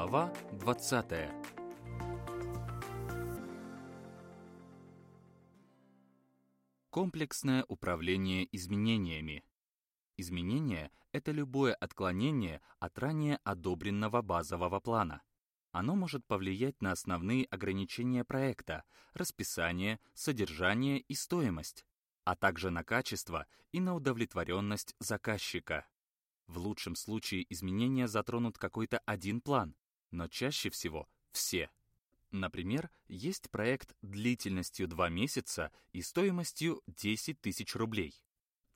Глава 20. Комплексное управление изменениями. Изменение — это любое отклонение от ранее одобренного базового плана. Оно может повлиять на основные ограничения проекта, расписание, содержание и стоимость, а также на качество и на удовлетворенность заказчика. В лучшем случае изменения затронут какой-то один план, но чаще всего все. Например, есть проект длительностью 2 месяца и стоимостью 10 тысяч рублей.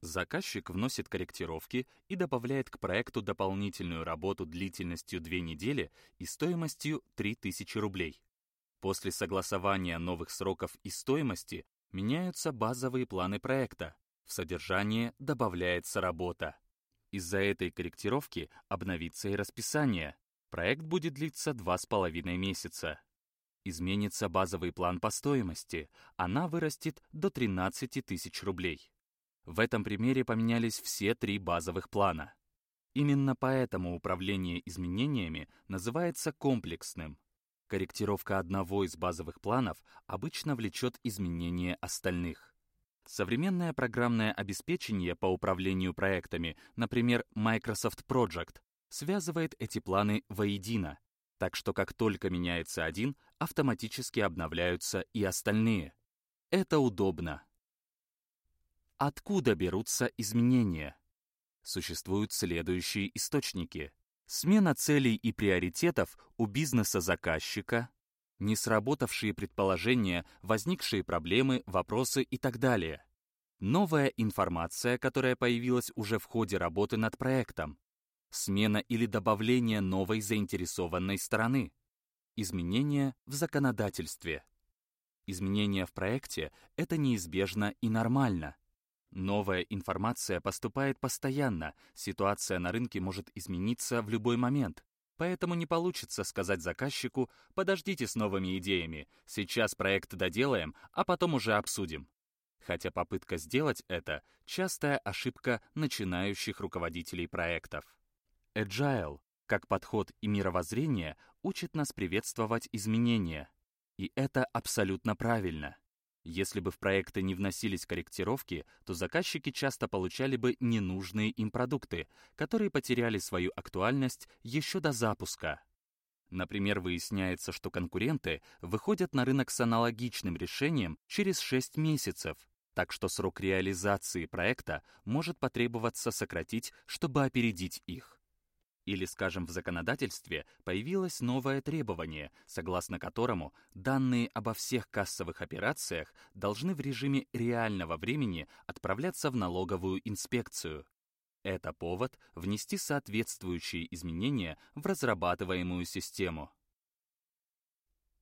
Заказчик вносит корректировки и добавляет к проекту дополнительную работу длительностью 2 недели и стоимостью 3000 рублей. После согласования новых сроков и стоимости меняются базовые планы проекта. В содержание добавляется работа. Из-за этой корректировки обновится и расписание. Проект будет длиться 2,5 месяца. Изменится базовый план по стоимости. Она вырастет до 13 тысяч рублей. В этом примере поменялись все три базовых плана. Именно поэтому управление изменениями называется комплексным. Корректировка одного из базовых планов обычно влечет изменение остальных. Современное программное обеспечение по управлению проектами, например, Microsoft Project, связывает эти планы воедино, так что как только меняется один, автоматически обновляются и остальные. Это удобно. Откуда берутся изменения? Существуют следующие источники. Смена целей и приоритетов у бизнеса-заказчика, не сработавшие предположения, возникшие проблемы, вопросы и так далее. Новая информация, которая появилась уже в ходе работы над проектом, смена или добавление новой заинтересованной стороны, изменения в законодательстве. Изменения в проекте — это неизбежно и нормально. Новая информация поступает постоянно, ситуация на рынке может измениться в любой момент. Поэтому не получится сказать заказчику «подождите с новыми идеями, сейчас проект доделаем, а потом уже обсудим». Хотя попытка сделать это — частая ошибка начинающих руководителей проектов. Agile, как подход и мировоззрение, учит нас приветствовать изменения. И это абсолютно правильно. Если бы в проекты не вносились корректировки, то заказчики часто получали бы ненужные им продукты, которые потеряли свою актуальность еще до запуска. Например, выясняется, что конкуренты выходят на рынок с аналогичным решением через 6 месяцев, так что срок реализации проекта может потребоваться сократить, чтобы опередить их. Или, скажем, в законодательстве появилось новое требование, согласно которому данные обо всех кассовых операциях должны в режиме реального времени отправляться в налоговую инспекцию. Это повод внести соответствующие изменения в разрабатываемую систему.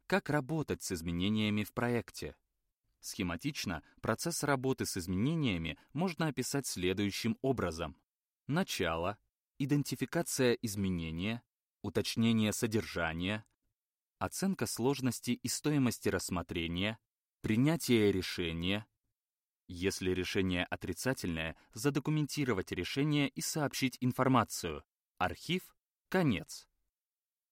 Как работать с изменениями в проекте? Схематично процесс работы с изменениями можно описать следующим образом. Начало, идентификация изменения, уточнение содержания, оценка сложности и стоимости рассмотрения, принятие решения. Если решение отрицательное, задокументировать решение и сообщить информацию. Архив — конец.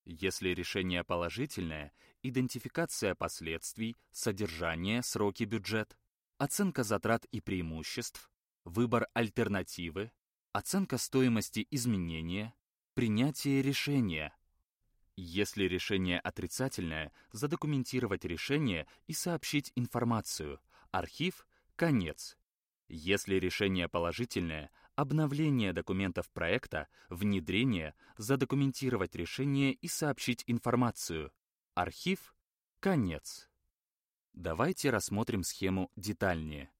Если решение положительное, идентификация последствий, содержание, сроки, бюджет, оценка затрат и преимуществ, выбор альтернативы, оценка стоимости изменения, принятие решения. Если решение отрицательное, задокументировать решение и сообщить информацию. Архив — конец. Если решение положительное, обновление документов проекта, внедрение, задокументировать решение и сообщить информацию. Архив — конец. Давайте рассмотрим схему детальнее.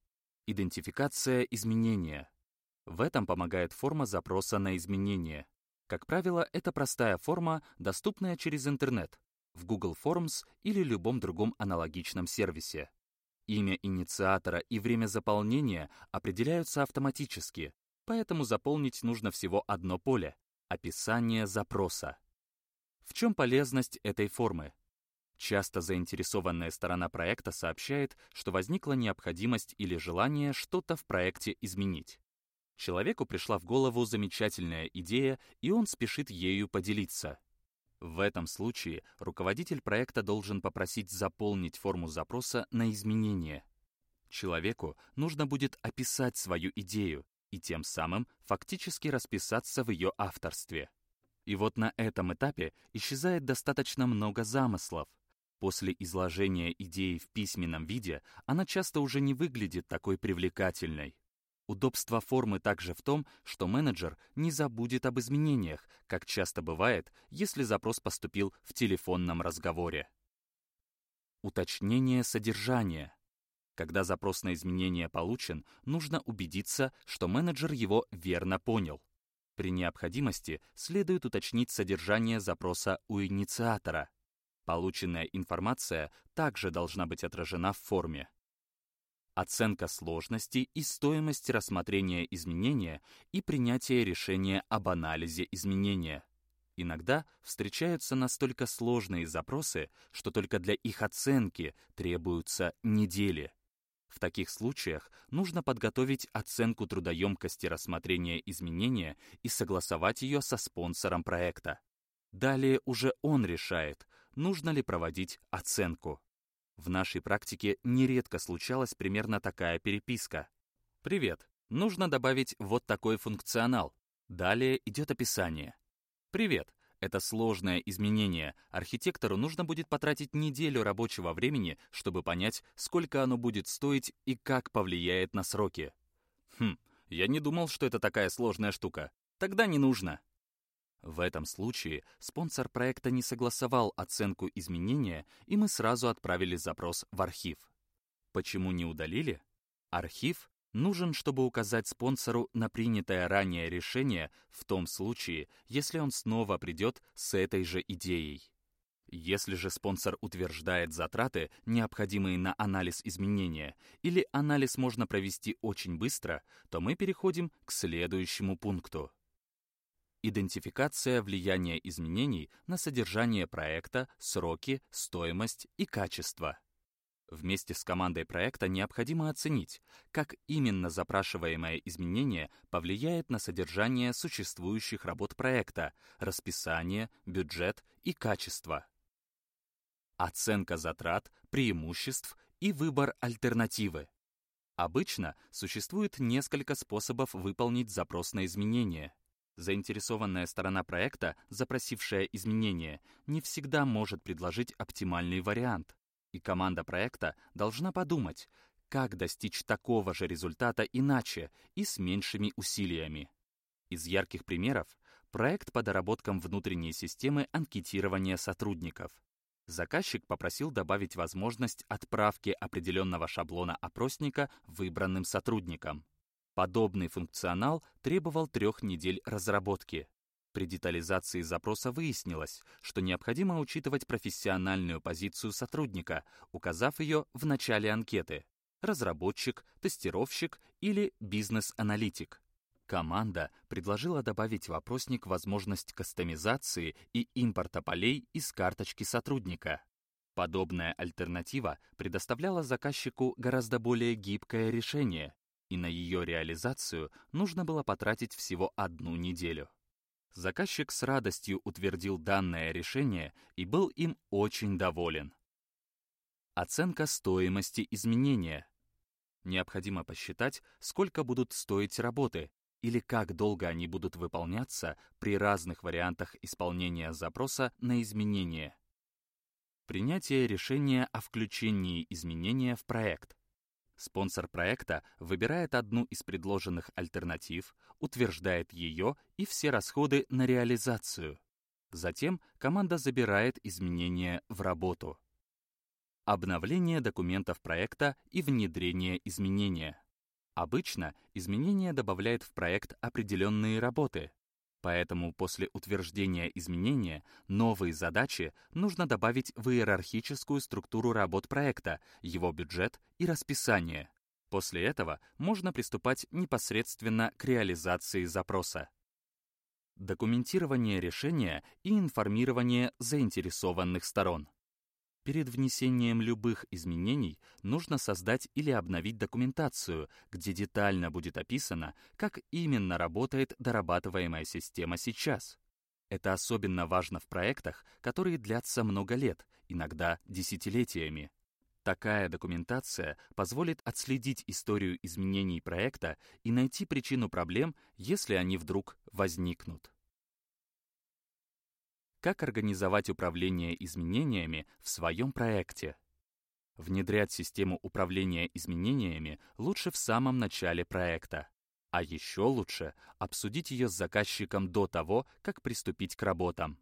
Идентификация изменения. В этом помогает форма запроса на изменения. Как правило, это простая форма, доступная через интернет, в Google Forms или любом другом аналогичном сервисе. Имя инициатора и время заполнения определяются автоматически, поэтому заполнить нужно всего одно поле — описание запроса. В чем полезность этой формы? Часто заинтересованная сторона проекта сообщает, что возникла необходимость или желание что-то в проекте изменить. Человеку пришла в голову замечательная идея, и он спешит ею поделиться. В этом случае руководитель проекта должен попросить заполнить форму запроса на изменения. Человеку нужно будет описать свою идею и тем самым фактически расписаться в ее авторстве. И вот на этом этапе исчезает достаточно много замыслов. После изложения идеи в письменном виде она часто уже не выглядит такой привлекательной. Удобство формы также в том, что менеджер не забудет об изменениях, как часто бывает, если запрос поступил в телефонном разговоре. Уточнение содержания. Когда запрос на изменение получен, нужно убедиться, что менеджер его верно понял. При необходимости следует уточнить содержание запроса у инициатора. Полученная информация также должна быть отражена в форме. Оценка сложности и стоимости рассмотрения изменения и принятие решения об анализе изменения. Иногда встречаются настолько сложные запросы, что только для их оценки требуются недели. В таких случаях нужно подготовить оценку трудоемкости рассмотрения изменения и согласовать ее со спонсором проекта. Далее уже он решает, нужно ли проводить оценку. В нашей практике нередко случалась примерно такая переписка. «Привет, нужно добавить вот такой функционал». Далее идет описание. «Привет, это сложное изменение. Архитектору нужно будет потратить неделю рабочего времени, чтобы понять, сколько оно будет стоить и как повлияет на сроки. Хм, я не думал, что это такая сложная штука. Тогда не нужно. В этом случае спонсор проекта не согласовал оценку изменения, и мы сразу отправили запрос в архив. Почему не удалили? Архив нужен, чтобы указать спонсору на принятое ранее решение в том случае, если он снова придет с этой же идеей. Если же спонсор утверждает затраты, необходимые на анализ изменения, или анализ можно провести очень быстро, то мы переходим к следующему пункту. Идентификация влияния изменений на содержание проекта, сроки, стоимость и качество. Вместе с командой проекта необходимо оценить, как именно запрашиваемое изменение повлияет на содержание существующих работ проекта, расписание, бюджет и качество. Оценка затрат, преимуществ и выбор альтернативы. Обычно существует несколько способов выполнить запрос на изменение. Заинтересованная сторона проекта, запросившая изменение, не всегда может предложить оптимальный вариант. И команда проекта должна подумать, как достичь такого же результата иначе и с меньшими усилиями. Из ярких примеров — проект по доработкам внутренней системы анкетирования сотрудников. Заказчик попросил добавить возможность отправки определенного шаблона опросника выбранным сотрудникам. Подобный функционал требовал трех недель разработки. При детализации запроса выяснилось, что необходимо учитывать профессиональную позицию сотрудника, указав ее в начале анкеты – разработчик, тестировщик или бизнес-аналитик. Команда предложила добавить в вопросник возможность кастомизации и импорта полей из карточки сотрудника. Подобная альтернатива предоставляла заказчику гораздо более гибкое решение, и на ее реализацию нужно было потратить всего одну неделю. Заказчик с радостью утвердил данное решение и был им очень доволен. Оценка стоимости изменения. Необходимо посчитать, сколько будут стоить работы или как долго они будут выполняться при разных вариантах исполнения запроса на изменение. Принятие решения о включении изменения в проект. Спонсор проекта выбирает одну из предложенных альтернатив, утверждает ее и все расходы на реализацию. Затем команда забирает изменения в работу. Обновление документов проекта и внедрение изменения. Обычно изменения добавляет в проект определенные работы, Поэтому после утверждения изменения новые задачи нужно добавить в иерархическую структуру работ проекта, его бюджет и расписание. После этого можно приступать непосредственно к реализации запроса. Документирование решения и информирование заинтересованных сторон. Перед внесением любых изменений нужно создать или обновить документацию, где детально будет описано, как именно работает дорабатываемая система сейчас. Это особенно важно в проектах, которые длятся много лет, иногда десятилетиями. Такая документация позволит отследить историю изменений проекта и найти причину проблем, если они вдруг возникнут. Как организовать управление изменениями в своем проекте? Внедрять систему управления изменениями лучше в самом начале проекта. А еще лучше обсудить ее с заказчиком до того, как приступить к работам.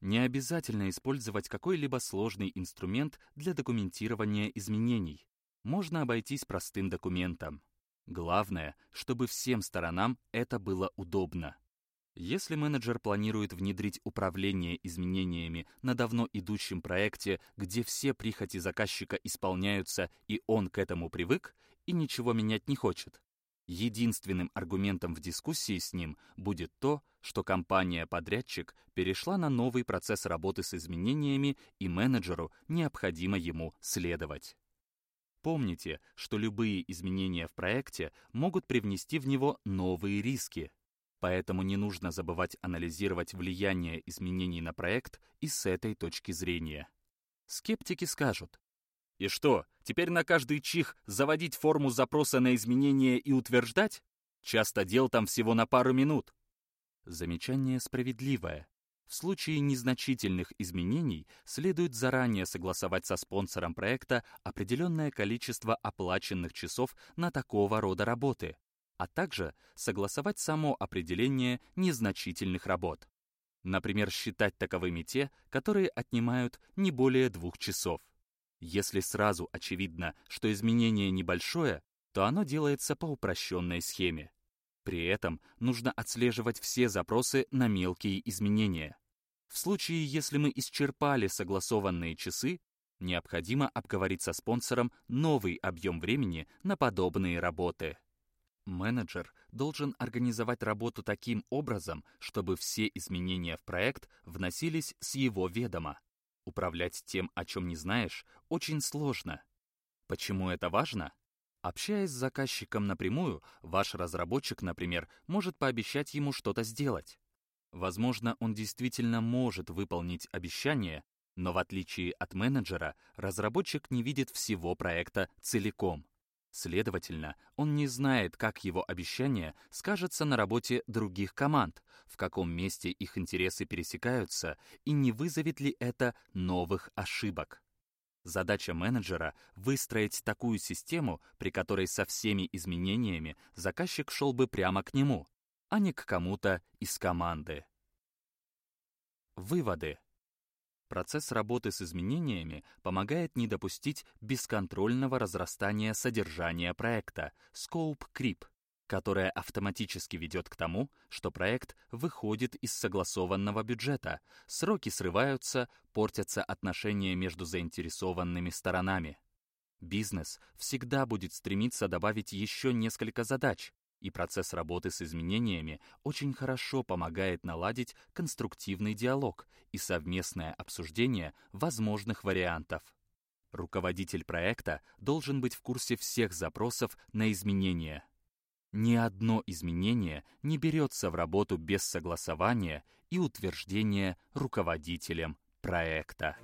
Не обязательно использовать какой-либо сложный инструмент для документирования изменений. Можно обойтись простым документом. Главное, чтобы всем сторонам это было удобно. Если менеджер планирует внедрить управление изменениями на давно идущем проекте, где все прихоти заказчика исполняются и он к этому привык и ничего менять не хочет, Единственным аргументом в дискуссии с ним будет то, что компания-подрядчик перешла на новый процесс работы с изменениями, и менеджеру необходимо ему следовать. Помните, что любые изменения в проекте могут привнести в него новые риски. Поэтому не нужно забывать анализировать влияние изменений на проект и с этой точки зрения. Скептики скажут, и что, теперь на каждый чих заводить форму запроса на изменение и утверждать? Часто дел там всего на пару минут. Замечание справедливое. В случае незначительных изменений следует заранее согласовать со спонсором проекта определенное количество оплаченных часов на такого рода работы, а также согласовать само определение незначительных работ. Например, считать таковыми те, которые отнимают не более двух часов. Если сразу очевидно, что изменение небольшое, то оно делается по упрощенной схеме. При этом нужно отслеживать все запросы на мелкие изменения. В случае, если мы исчерпали согласованные часы, необходимо обговорить со спонсором новый объем времени на подобные работы. Менеджер должен организовать работу таким образом, чтобы все изменения в проект вносились с его ведома. Управлять тем, о чем не знаешь, очень сложно. Почему это важно? Общаясь с заказчиком напрямую, ваш разработчик, например, может пообещать ему что-то сделать. Возможно, он действительно может выполнить обещание, но в отличие от менеджера, разработчик не видит всего проекта целиком. Следовательно, он не знает, как его обещание скажется на работе других команд, в каком месте их интересы пересекаются и не вызовет ли это новых ошибок. Задача менеджера — выстроить такую систему, при которой со всеми изменениями заказчик шел бы прямо к нему, а не к кому-то из команды. Выводы. Процесс работы с изменениями помогает не допустить бесконтрольного разрастания содержания проекта, scope creep, которое автоматически ведет к тому, что проект выходит из согласованного бюджета, сроки срываются, портятся отношения между заинтересованными сторонами. Бизнес всегда будет стремиться добавить еще несколько задач, и процесс работы с изменениями очень хорошо помогает наладить конструктивный диалог и совместное обсуждение возможных вариантов. Руководитель проекта должен быть в курсе всех запросов на изменения. Ни одно изменение не берется в работу без согласования и утверждения руководителем проекта.